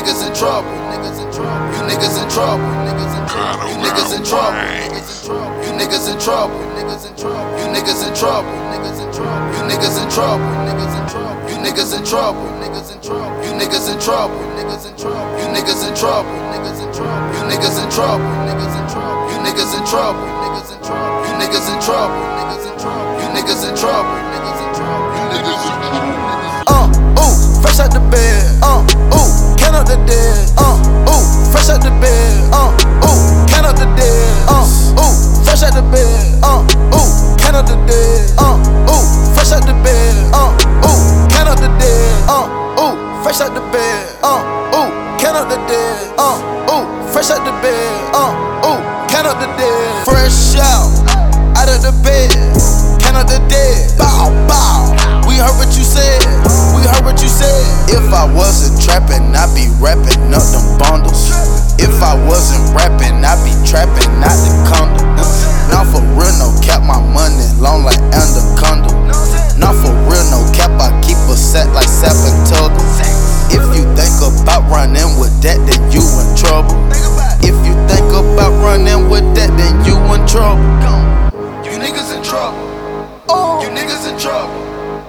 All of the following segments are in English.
niggas in trouble. You Niggas in trouble. You niggas in trouble. You Niggas in trouble. You niggas in trouble. Niggas in trouble. You niggas in trouble. Niggas in trouble. You niggas in trouble. Niggas in trouble. You niggas in trouble. Niggas in trouble. You niggas in trouble. Niggas in trouble. You niggas in trouble. Niggas in trouble. You niggas in trouble. Niggas in trouble. You niggas in trouble. Niggas in trouble. You niggas in trouble. Niggas in trouble. You niggas in trouble. Niggas in trouble. You niggas in trouble. Niggas in trouble. You niggas in trouble. Uh, ooh, fresh out the bed. Uh, ooh, fresh out the bed. Uh, ooh, count up the dead. Uh, ooh, fresh out the bed. Uh, ooh, count up the dead. Uh, ooh, fresh out the bed. Uh, ooh, count up the dead. Fresh out, out of the bed. Count up the dead. Bow, bow. We heard what you said. We heard what you said. If I wasn't trapping, I'd be rapping up them bundles. If I wasn't rapping, I'd be trapping out the condo. For real, no cap, my money long like anaconda. Not for real, no cap, I keep a set like Sapatoga. If you think about running with that, then you in trouble. If you think about running with that, then you in trouble. You niggas in trouble. You niggas in trouble.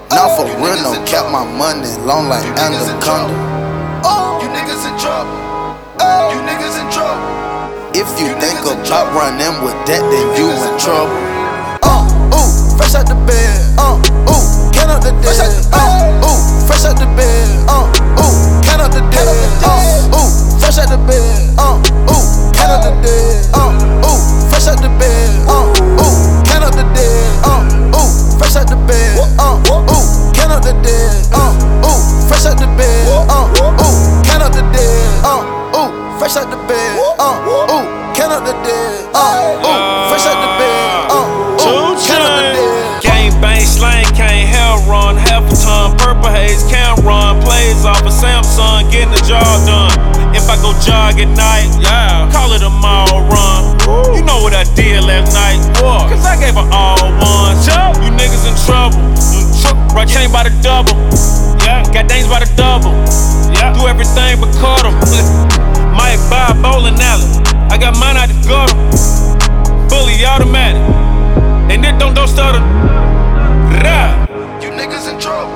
Now for real, no cap, my money long like anaconda. Oh. You niggas in trouble. If you think about running with that, then you in trouble. Uh, ooh, fresh out the bed. Uh, ooh, count up the dead. Uh, ooh, fresh out the bed. Uh, ooh, count up the dead. Uh, ooh, fresh out the bed. Uh, ooh, count up the dead. Uh, ooh, fresh out the bed. Uh, ooh, count up the dead. Uh, ooh, fresh out the bed. Uh, count up the dead. Uh, ooh, fresh out the bed. Uh, ooh, count up the dead. Gang bang slang, can't hell run. Half a ton, purple haze, can't run. Plays off a Samsung, getting the job done. If I go jog at night, yeah, call it a mile run. You know what I did last night, what? Cause I gave her all ones. You niggas in trouble. Right chain by the double. Yeah, got things by the double. Yeah, do everything but cut 'em. Might buy a bowling alley. I got mine out the gutter. Fully automatic. And it don't don't stutter. Rah. You niggas in trouble.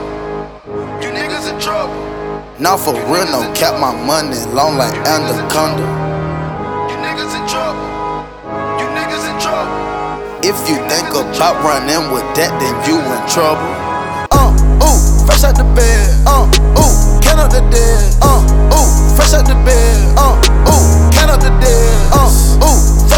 You niggas in trouble. Now for real, no cap, my money long like anaconda. You niggas in trouble. You niggas in trouble. If you think about running with that, then you in trouble.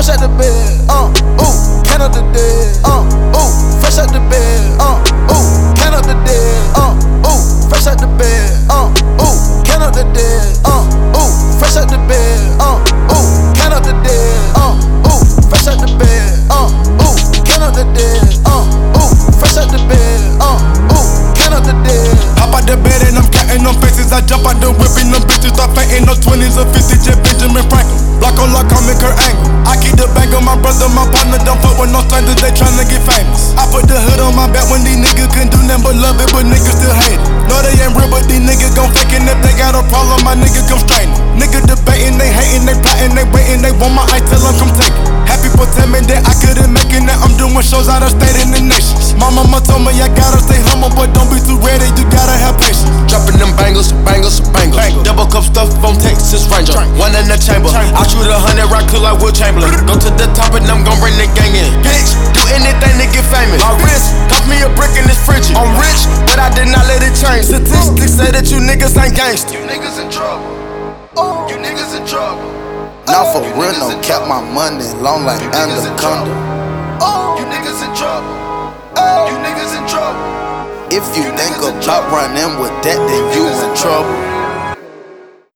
Fresh out the bed. Uh, ooh, count up the dead. Uh, ooh, fresh out the bed. Uh, ooh, count up the dead. Uh, ooh, fresh out the bed. Uh, ooh, count up the dead. Uh, ooh, fresh out the bed. Uh, ooh, count up the dead. Uh, ooh, fresh out the bed. Uh, ooh, count up the dead. Uh, ooh, fresh out the bed. Uh, ooh, count up the dead. Hop out the bed and I'm counting them faces. I jump out the whip and bitches start fainting. No 20s or 50s, just Benjamin Franklin. Block on lock, I'm in Kurt Angle. I keep the bang on my brother, my partner. Don't fuck with no strangers, they tryna get famous. I put the hood on my back when these niggas couldn't do nothing but love it, but niggas still hate it. No, they ain't real, but these niggas gon' fake it. If they got a problem, my nigga come straighten. Nigga debating, they hating, they plotting, they waiting, they want my ice, tell them come take it. Happy for tell me that I couldn't make it, now I'm doing shows out of state and the nation. My mama told me I gotta stay humble, but don't be too One in the chamber. I shoot a hundred rock kill like Wilt Chamberlain. Go to the top and I'm gon' bring the gang in. Bitch, do anything to get famous. My wrist, cost me a brick in this fridge. I'm rich, but I did not let it change. Statistics say that you niggas ain't gangsta. You niggas in trouble. Oh. You niggas in trouble. Now oh. for real, no cap, my money long like anaconda. Oh. You niggas in trouble. You niggas in trouble. If you think about running with that, then you in trouble.